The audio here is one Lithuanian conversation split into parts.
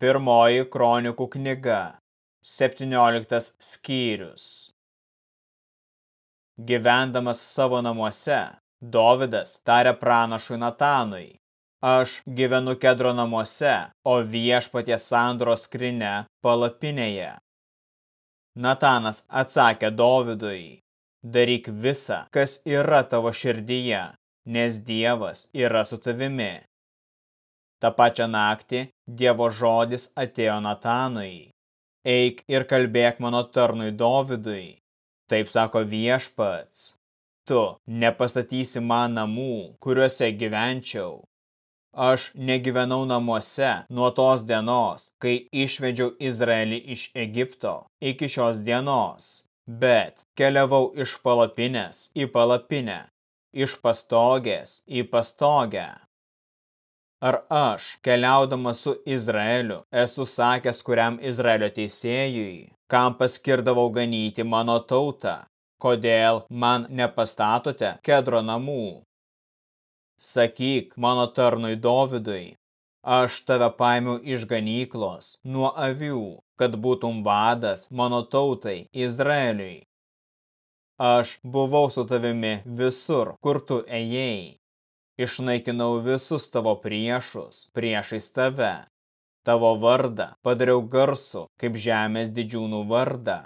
Pirmoji kronikų knyga, 17 skyrius. Gyvendamas savo namuose, Dovidas tarė pranašui Natanui, aš gyvenu kedro namuose, o viešpatie sandro skrinė palapinėje. Natanas atsakė Dovidui, daryk visą, kas yra tavo širdyje, nes Dievas yra su tavimi. Ta pačią naktį Dievo žodis atėjo Natanui. Eik ir kalbėk mano tarnui Dovidui. Taip sako viešpats. Tu nepastatysi man namų, kuriuose gyvenčiau. Aš negyvenau namuose nuo tos dienos, kai išvedžiau Izraelį iš Egipto iki šios dienos, bet keliavau iš palapinės į palapinę, iš pastogės į pastogę. Ar aš, keliaudamas su Izraeliu, esu sakęs kuriam Izraelio teisėjui, kam paskirdavau ganyti mano tautą, kodėl man nepastatote kedro namų? Sakyk mano tarnui Dovidui, aš tave paimiau iš ganyklos, nuo avių, kad būtum vadas mano tautai Izraeliui. Aš buvau su tavimi visur, kur tu ėjai išnaikinau visus tavo priešus priešais tave. Tavo vardą padariau garsu, kaip žemės didžiūnų vardą.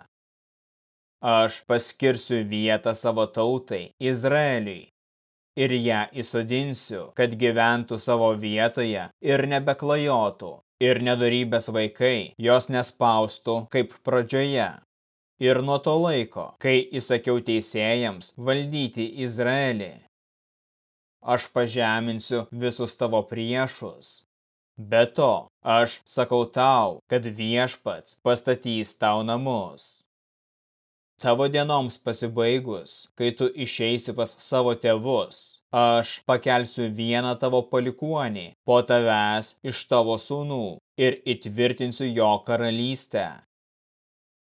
Aš paskirsiu vietą savo tautai, Izraeliui, ir ją įsodinsiu, kad gyventų savo vietoje ir nebeklajotų, ir nedarybės vaikai jos nespaustų kaip pradžioje. Ir nuo to laiko, kai įsakiau teisėjams valdyti Izraelį, aš pažeminsiu visus tavo priešus. Be to, aš sakau tau, kad viešpats pastatys tau namus. Tavo dienoms pasibaigus, kai tu išeisi pas savo tėvus, aš pakelsiu vieną tavo palikuonį po tavęs iš tavo sūnų ir įtvirtinsiu jo karalystę.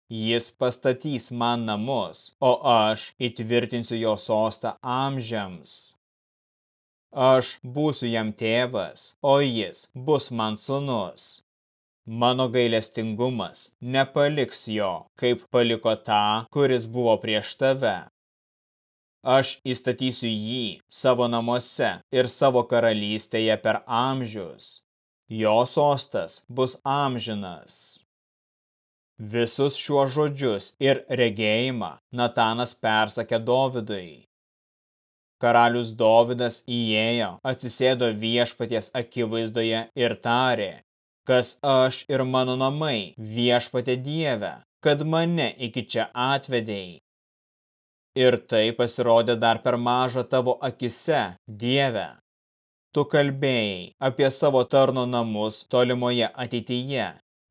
Jis pastatys man namus, o aš įtvirtinsiu jo sostą amžiams. Aš būsiu jam tėvas, o jis bus man sunus. Mano gailestingumas nepaliks jo, kaip paliko tą, kuris buvo prieš tave. Aš įstatysiu jį savo namuose ir savo karalystėje per amžius. Jo sostas bus amžinas. Visus šiuos žodžius ir regėjimą Natanas persakė Dovidui. Karalius Dovidas įėjo, atsisėdo viešpaties akivaizdoje ir tarė, kas aš ir mano namai viešpatė Dieve, kad mane iki čia atvedėjai. Ir tai pasirodė dar per mažą tavo akise, Dieve. Tu kalbėjai apie savo tarno namus tolimoje ateityje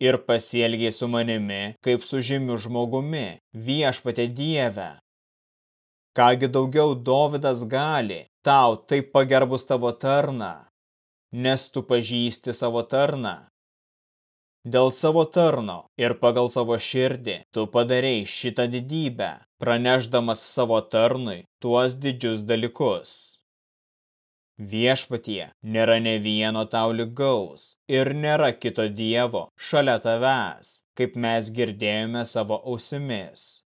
ir pasielgiai su manimi kaip su žymiu žmogumi, viešpatė Dieve. Kągi daugiau Dovidas gali, tau taip pagerbus tavo tarną, nes tu pažįsti savo tarną. Dėl savo tarno ir pagal savo širdį tu padarei šitą didybę, praneždamas savo tarnui tuos didžius dalykus. Viešpatie nėra ne vieno tau lygaus ir nėra kito dievo šalia tavęs, kaip mes girdėjome savo ausimis.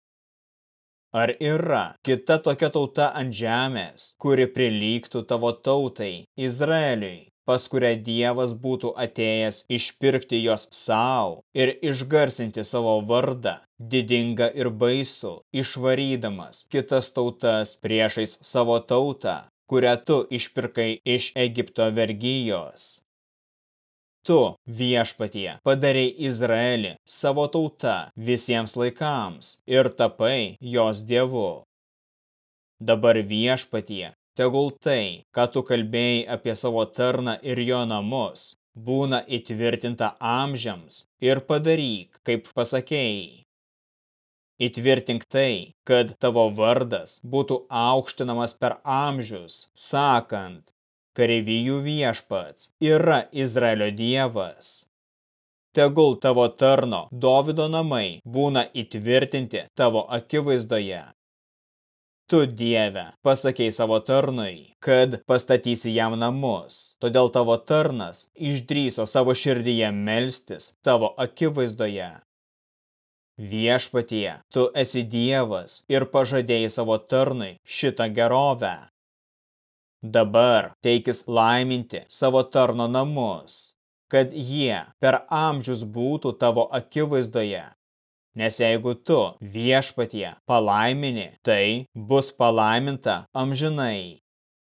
Ar yra kita tokia tauta ant žemės, kuri prilygtų tavo tautai, Izraeliui, pas kurią Dievas būtų atėjęs išpirkti jos savo ir išgarsinti savo vardą, didingą ir baisų, išvarydamas kitas tautas priešais savo tautą, kurią tu išpirkai iš Egipto vergyjos? Tu, viešpatie, padarei Izraelį savo tauta visiems laikams ir tapai jos dievu. Dabar viešpatie, tegul tai, ką tu kalbėjai apie savo tarną ir jo namus, būna įtvirtinta amžiams ir padaryk, kaip pasakėjai. Įtvirtink tai, kad tavo vardas būtų aukštinamas per amžius, sakant, kareivijų viešpats yra Izraelio dievas. Tegul tavo tarno Dovido namai būna įtvirtinti tavo akivaizdoje. Tu, Dieve, pasakei savo tarnui, kad pastatysi jam namus, todėl tavo tarnas išdryso savo širdyje melstis tavo akivaizdoje. Viešpatie, tu esi Dievas ir pažadėjai savo tarnui šitą gerovę. Dabar teikis laiminti savo tarno namus, kad jie per amžius būtų tavo akivaizdoje Nes jeigu tu viešpatie palaimini, tai bus palaiminta amžinai.